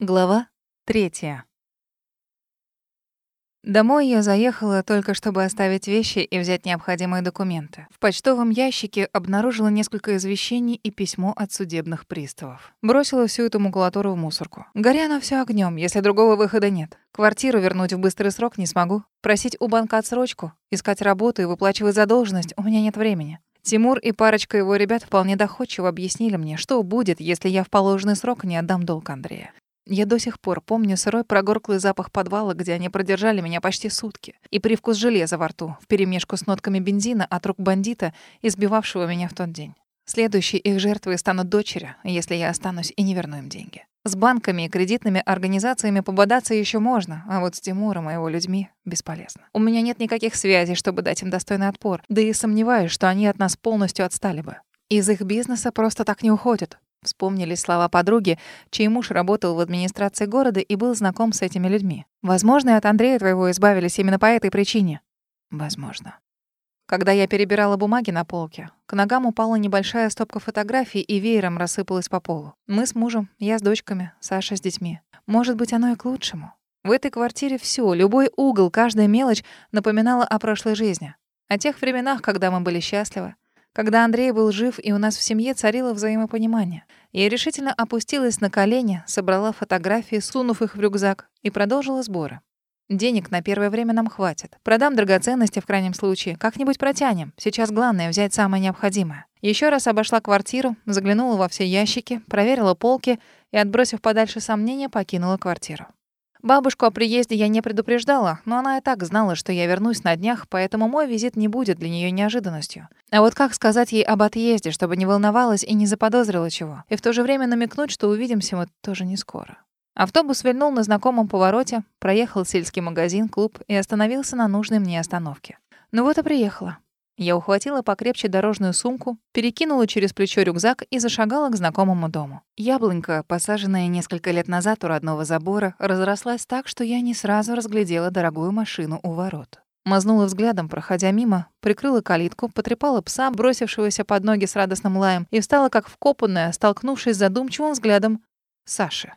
Глава третья. Домой я заехала только чтобы оставить вещи и взять необходимые документы. В почтовом ящике обнаружила несколько извещений и письмо от судебных приставов. Бросила всю эту макулатуру в мусорку. Горя оно всё огнём, если другого выхода нет. Квартиру вернуть в быстрый срок не смогу. Просить у банка отсрочку, искать работу и выплачивать задолженность у меня нет времени. Тимур и парочка его ребят вполне доходчиво объяснили мне, что будет, если я в положенный срок не отдам долг Андрея. Я до сих пор помню сырой прогорклый запах подвала, где они продержали меня почти сутки, и привкус железа во рту, вперемешку с нотками бензина от рук бандита, избивавшего меня в тот день. Следующей их жертвой станут дочери, если я останусь и не верну им деньги. С банками и кредитными организациями пободаться еще можно, а вот с Тимуром и его людьми бесполезно. У меня нет никаких связей, чтобы дать им достойный отпор, да и сомневаюсь, что они от нас полностью отстали бы. Из их бизнеса просто так не уходят. Вспомнили слова подруги, чей муж работал в администрации города и был знаком с этими людьми. Возможно, от Андрея твоего избавились именно по этой причине. Возможно. Когда я перебирала бумаги на полке, к ногам упала небольшая стопка фотографий и веером рассыпалась по полу. Мы с мужем, я с дочками, Саша с детьми. Может быть, оно и к лучшему. В этой квартире все, любой угол, каждая мелочь напоминала о прошлой жизни. О тех временах, когда мы были счастливы, когда Андрей был жив и у нас в семье царило взаимопонимание. Я решительно опустилась на колени, собрала фотографии, сунув их в рюкзак, и продолжила сборы. Денег на первое время нам хватит. Продам драгоценности в крайнем случае. Как-нибудь протянем. Сейчас главное — взять самое необходимое. Еще раз обошла квартиру, заглянула во все ящики, проверила полки и, отбросив подальше сомнения, покинула квартиру. Бабушку о приезде я не предупреждала, но она и так знала, что я вернусь на днях, поэтому мой визит не будет для нее неожиданностью. А вот как сказать ей об отъезде, чтобы не волновалась и не заподозрила чего? И в то же время намекнуть, что увидимся мы тоже не скоро. Автобус вильнул на знакомом повороте, проехал сельский магазин, клуб и остановился на нужной мне остановке. Ну вот и приехала. Я ухватила покрепче дорожную сумку, перекинула через плечо рюкзак и зашагала к знакомому дому. Яблонька, посаженная несколько лет назад у родного забора, разрослась так, что я не сразу разглядела дорогую машину у ворот. Мазнула взглядом, проходя мимо, прикрыла калитку, потрепала пса, бросившегося под ноги с радостным лаем, и встала как вкопанная, столкнувшись задумчивым взглядом Саши.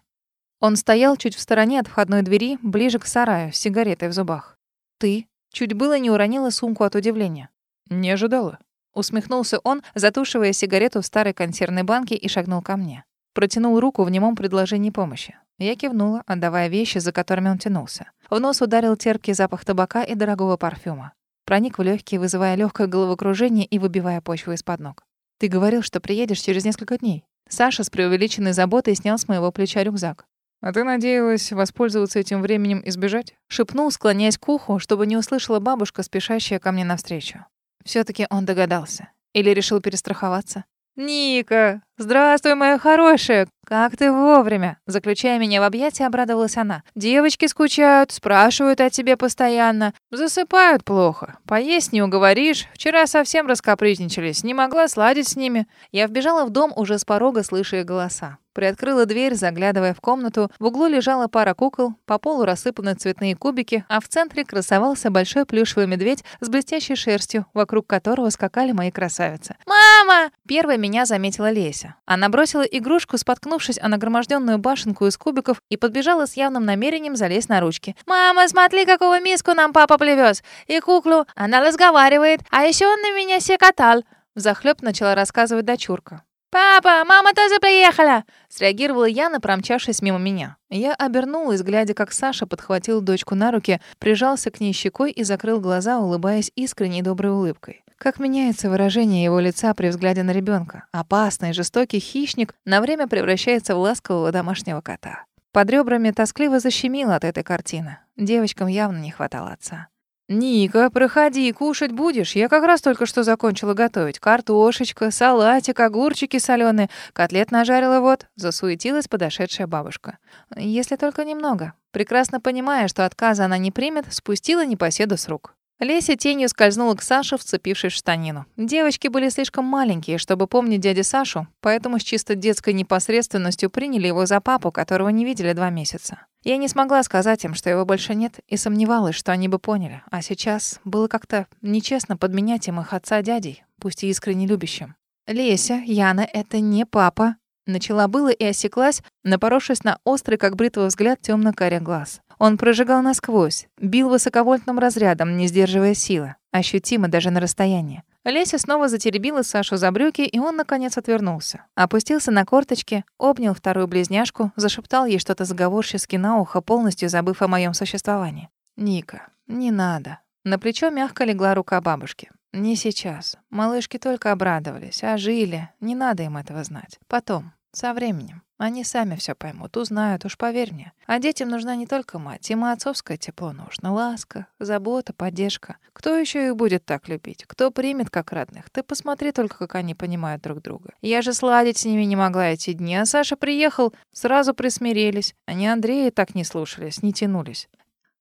Он стоял чуть в стороне от входной двери, ближе к сараю, с сигаретой в зубах. «Ты?» Чуть было не уронила сумку от удивления. «Не ожидала». Усмехнулся он, затушивая сигарету в старой консервной банке и шагнул ко мне. Протянул руку в немом предложении помощи. Я кивнула, отдавая вещи, за которыми он тянулся. В нос ударил терпкий запах табака и дорогого парфюма. Проник в легкие, вызывая легкое головокружение и выбивая почву из-под ног. «Ты говорил, что приедешь через несколько дней». Саша с преувеличенной заботой снял с моего плеча рюкзак. «А ты надеялась воспользоваться этим временем и сбежать?» Шепнул, склоняясь к уху, чтобы не услышала бабушка, спешащая ко мне навстречу все таки он догадался. Или решил перестраховаться. «Ника! Здравствуй, моя хорошая! Как ты вовремя!» Заключая меня в объятия, обрадовалась она. «Девочки скучают, спрашивают о тебе постоянно. Засыпают плохо. Поесть не уговоришь. Вчера совсем раскапризничались. Не могла сладить с ними». Я вбежала в дом уже с порога, слыша голоса. Приоткрыла дверь, заглядывая в комнату. В углу лежала пара кукол, по полу рассыпаны цветные кубики, а в центре красовался большой плюшевый медведь с блестящей шерстью, вокруг которого скакали мои красавицы. «Мама!» Первой меня заметила Леся. Она бросила игрушку, споткнувшись о нагроможденную башенку из кубиков, и подбежала с явным намерением залезть на ручки. «Мама, смотри, какого миску нам папа привез! И куклу! Она разговаривает! А еще он на меня секотал!» Взахлёб начала рассказывать дочурка. «Папа, мама тоже приехала!» Среагировала Яна, промчавшись мимо меня. Я обернулась, глядя, как Саша подхватил дочку на руки, прижался к ней щекой и закрыл глаза, улыбаясь искренней доброй улыбкой. Как меняется выражение его лица при взгляде на ребенка. Опасный, жестокий хищник на время превращается в ласкового домашнего кота. Под ребрами тоскливо защемило от этой картины. Девочкам явно не хватало отца. «Ника, проходи, кушать будешь? Я как раз только что закончила готовить. Картошечка, салатик, огурчики соленые, котлет нажарила вот», — засуетилась подошедшая бабушка. «Если только немного». Прекрасно понимая, что отказа она не примет, спустила непоседу с рук. Леся тенью скользнула к Саше, вцепившись в штанину. Девочки были слишком маленькие, чтобы помнить дядю Сашу, поэтому с чисто детской непосредственностью приняли его за папу, которого не видели два месяца. Я не смогла сказать им, что его больше нет, и сомневалась, что они бы поняли. А сейчас было как-то нечестно подменять им их отца дядей, пусть и искренне любящим. «Леся, Яна, это не папа», Начала было и осеклась, напоровшись на острый, как бритва взгляд, темно карий глаз. Он прожигал насквозь, бил высоковольтным разрядом, не сдерживая силы, ощутимо даже на расстоянии. Леся снова затеребила Сашу за брюки, и он, наконец, отвернулся. Опустился на корточки, обнял вторую близняшку, зашептал ей что-то заговорчески на ухо, полностью забыв о моем существовании. «Ника, не надо». На плечо мягко легла рука бабушки. «Не сейчас. Малышки только обрадовались, а жили. Не надо им этого знать. Потом, со временем. Они сами все поймут, узнают, уж поверь мне. А детям нужна не только мать, им и отцовское тепло нужно. Ласка, забота, поддержка. Кто еще их будет так любить? Кто примет как родных? Ты посмотри только, как они понимают друг друга. Я же сладить с ними не могла эти дни, а Саша приехал, сразу присмирелись. Они Андрея так не слушались, не тянулись.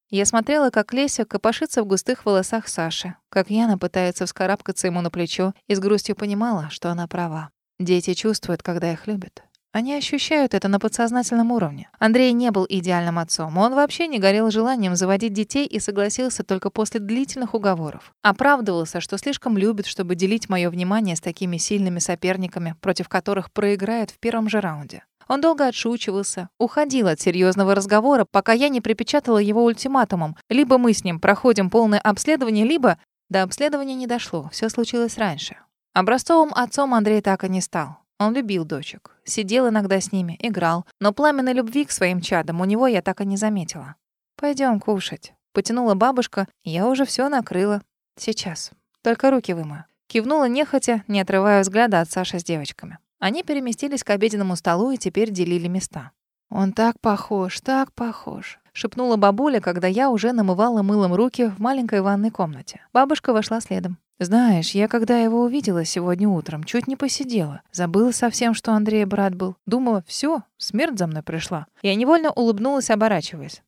Я смотрела, как Леся копошится в густых волосах Саши, как Яна пытается вскарабкаться ему на плечо, и с грустью понимала, что она права. Дети чувствуют, когда их любят. Они ощущают это на подсознательном уровне. Андрей не был идеальным отцом. Он вообще не горел желанием заводить детей и согласился только после длительных уговоров. Оправдывался, что слишком любит, чтобы делить мое внимание с такими сильными соперниками, против которых проиграет в первом же раунде. Он долго отшучивался, уходил от серьезного разговора, пока я не припечатала его ультиматумом. Либо мы с ним проходим полное обследование, либо... До обследования не дошло, все случилось раньше. Образцовым отцом Андрей так и не стал. Он любил дочек, сидел иногда с ними, играл, но пламенной любви к своим чадам у него я так и не заметила. Пойдем кушать», — потянула бабушка, я уже все накрыла. «Сейчас. Только руки вымою». Кивнула нехотя, не отрывая взгляда от Саши с девочками. Они переместились к обеденному столу и теперь делили места. «Он так похож, так похож», — шепнула бабуля, когда я уже намывала мылом руки в маленькой ванной комнате. Бабушка вошла следом. Знаешь, я когда его увидела сегодня утром, чуть не посидела. Забыла совсем, что Андрей брат был. Думала, все, смерть за мной пришла. Я невольно улыбнулась, оборачиваясь.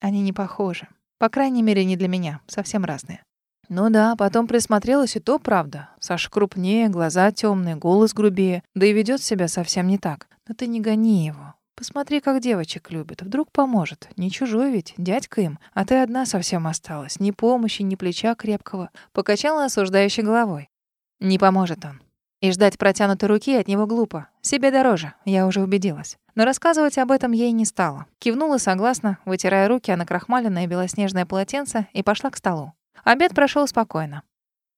Они не похожи. По крайней мере, не для меня. Совсем разные. Ну да, потом присмотрелась, и то правда. Саша крупнее, глаза темные, голос грубее. Да и ведет себя совсем не так. Но ты не гони его. Посмотри, как девочек любит. Вдруг поможет. Не чужой ведь, дядька им. А ты одна совсем осталась. Ни помощи, ни плеча крепкого. Покачала осуждающей головой. Не поможет он. И ждать протянутой руки от него глупо. Себе дороже, я уже убедилась. Но рассказывать об этом ей не стала. Кивнула согласно, вытирая руки о накрахмаленное белоснежное полотенце, и пошла к столу. Обед прошел спокойно.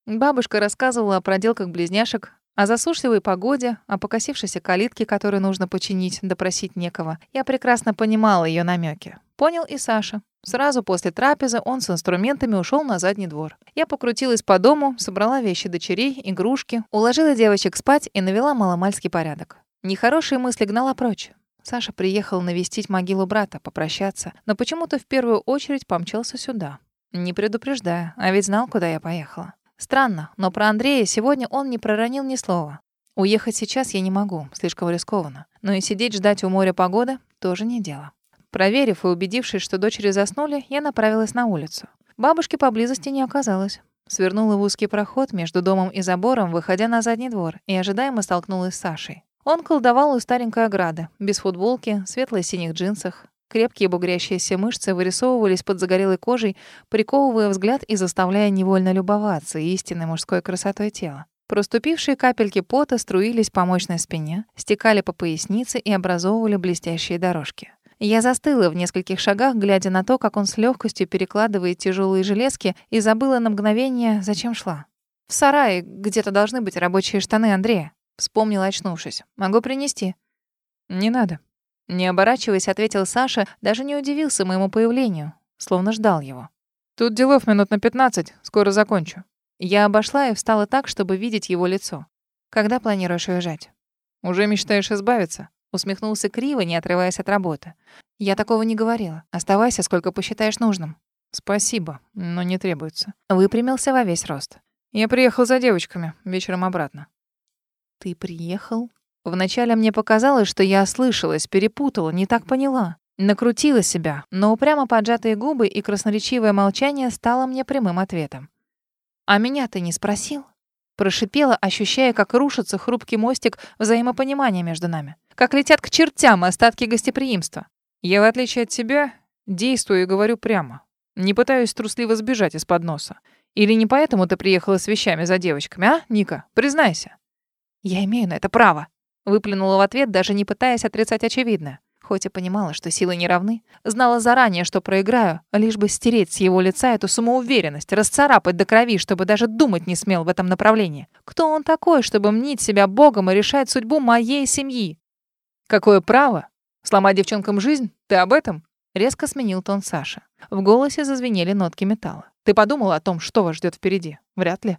Бабушка рассказывала о проделках близняшек, о засушливой погоде, о покосившейся калитке, которую нужно починить, допросить некого. Я прекрасно понимала ее намеки. Понял и Саша. Сразу после трапезы он с инструментами ушел на задний двор. Я покрутилась по дому, собрала вещи дочерей, игрушки, уложила девочек спать и навела маломальский порядок. Нехорошие мысли гнала прочь. Саша приехал навестить могилу брата, попрощаться, но почему-то в первую очередь помчался сюда. Не предупреждая, а ведь знал, куда я поехала. Странно, но про Андрея сегодня он не проронил ни слова. Уехать сейчас я не могу, слишком рискованно. Но и сидеть ждать у моря погоды тоже не дело. Проверив и убедившись, что дочери заснули, я направилась на улицу. Бабушки поблизости не оказалось. Свернула в узкий проход между домом и забором, выходя на задний двор, и ожидаемо столкнулась с Сашей. Он колдовал у старенькой ограды, без футболки, светло-синих джинсах. Крепкие бугрящиеся мышцы вырисовывались под загорелой кожей, приковывая взгляд и заставляя невольно любоваться истинной мужской красотой тела. Проступившие капельки пота струились по мощной спине, стекали по пояснице и образовывали блестящие дорожки. Я застыла в нескольких шагах, глядя на то, как он с легкостью перекладывает тяжелые железки, и забыла на мгновение, зачем шла. «В сарае где-то должны быть рабочие штаны Андрея», — вспомнила, очнувшись. «Могу принести». «Не надо», не оборачиваясь, ответил Саша, даже не удивился моему появлению, словно ждал его. «Тут делов минут на пятнадцать, скоро закончу». Я обошла и встала так, чтобы видеть его лицо. «Когда планируешь уезжать?» «Уже мечтаешь избавиться?» Усмехнулся криво, не отрываясь от работы. «Я такого не говорила. Оставайся, сколько посчитаешь нужным». «Спасибо, но не требуется». Выпрямился во весь рост. «Я приехал за девочками, вечером обратно». «Ты приехал Вначале мне показалось, что я ослышалась, перепутала, не так поняла. Накрутила себя, но упрямо поджатые губы и красноречивое молчание стало мне прямым ответом. «А меня ты не спросил?» Прошипела, ощущая, как рушится хрупкий мостик взаимопонимания между нами. Как летят к чертям остатки гостеприимства. Я, в отличие от тебя, действую и говорю прямо. Не пытаюсь трусливо сбежать из-под носа. Или не поэтому ты приехала с вещами за девочками, а, Ника? Признайся. Я имею на это право. Выплюнула в ответ, даже не пытаясь отрицать очевидное. Хоть и понимала, что силы не равны, знала заранее, что проиграю, лишь бы стереть с его лица эту самоуверенность, расцарапать до крови, чтобы даже думать не смел в этом направлении. Кто он такой, чтобы мнить себя богом и решать судьбу моей семьи? Какое право? Сломать девчонкам жизнь? Ты об этом? Резко сменил тон Саша. В голосе зазвенели нотки металла. Ты подумала о том, что вас ждет впереди? Вряд ли.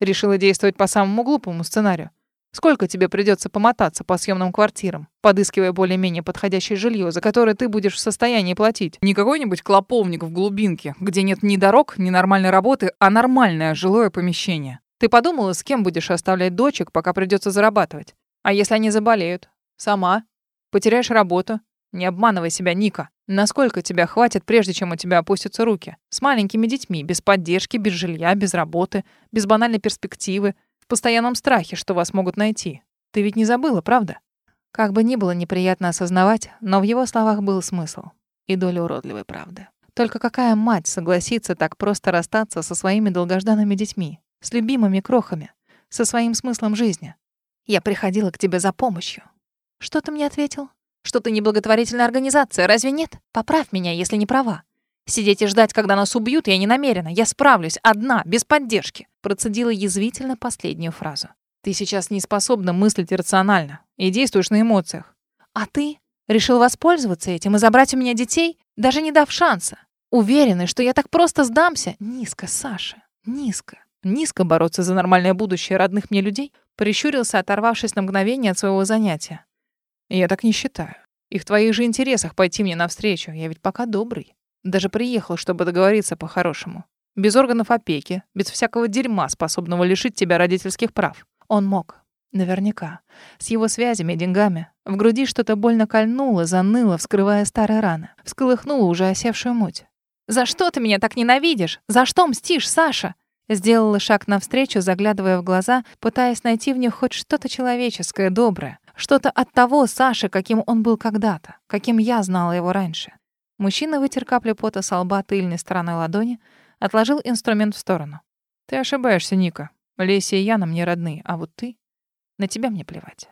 Решила действовать по самому глупому сценарию. Сколько тебе придется помотаться по съемным квартирам, подыскивая более-менее подходящее жилье, за которое ты будешь в состоянии платить? Не какой-нибудь клоповник в глубинке, где нет ни дорог, ни нормальной работы, а нормальное жилое помещение. Ты подумала, с кем будешь оставлять дочек, пока придется зарабатывать? А если они заболеют? Сама? Потеряешь работу? Не обманывай себя, Ника. Насколько тебя хватит, прежде чем у тебя опустятся руки? С маленькими детьми, без поддержки, без жилья, без работы, без банальной перспективы, в постоянном страхе, что вас могут найти. Ты ведь не забыла, правда? Как бы ни было неприятно осознавать, но в его словах был смысл и доля уродливой правды. Только какая мать согласится так просто расстаться со своими долгожданными детьми, с любимыми крохами, со своим смыслом жизни? Я приходила к тебе за помощью. Что ты мне ответил? Что ты не благотворительная организация, разве нет? Поправь меня, если не права. Сидеть и ждать, когда нас убьют, я не намерена. Я справлюсь, одна, без поддержки. Процедила язвительно последнюю фразу. Ты сейчас не способна мыслить рационально и действуешь на эмоциях. А ты решил воспользоваться этим и забрать у меня детей, даже не дав шанса. Уверенный, что я так просто сдамся. Низко, Саша, низко. Низко бороться за нормальное будущее родных мне людей. Прищурился, оторвавшись на мгновение от своего занятия. Я так не считаю. И в твоих же интересах пойти мне навстречу. Я ведь пока добрый. Даже приехал, чтобы договориться по-хорошему. Без органов опеки, без всякого дерьма, способного лишить тебя родительских прав. Он мог. Наверняка. С его связями и деньгами. В груди что-то больно кольнуло, заныло, вскрывая старые раны. Всколыхнуло уже осевшую муть. «За что ты меня так ненавидишь? За что мстишь, Саша?» Сделала шаг навстречу, заглядывая в глаза, пытаясь найти в них хоть что-то человеческое, доброе. Что-то от того Саши, каким он был когда-то, каким я знала его раньше. Мужчина вытер капли пота с лба тыльной стороной ладони, отложил инструмент в сторону. «Ты ошибаешься, Ника. Леся и Яна мне родные, а вот ты... На тебя мне плевать.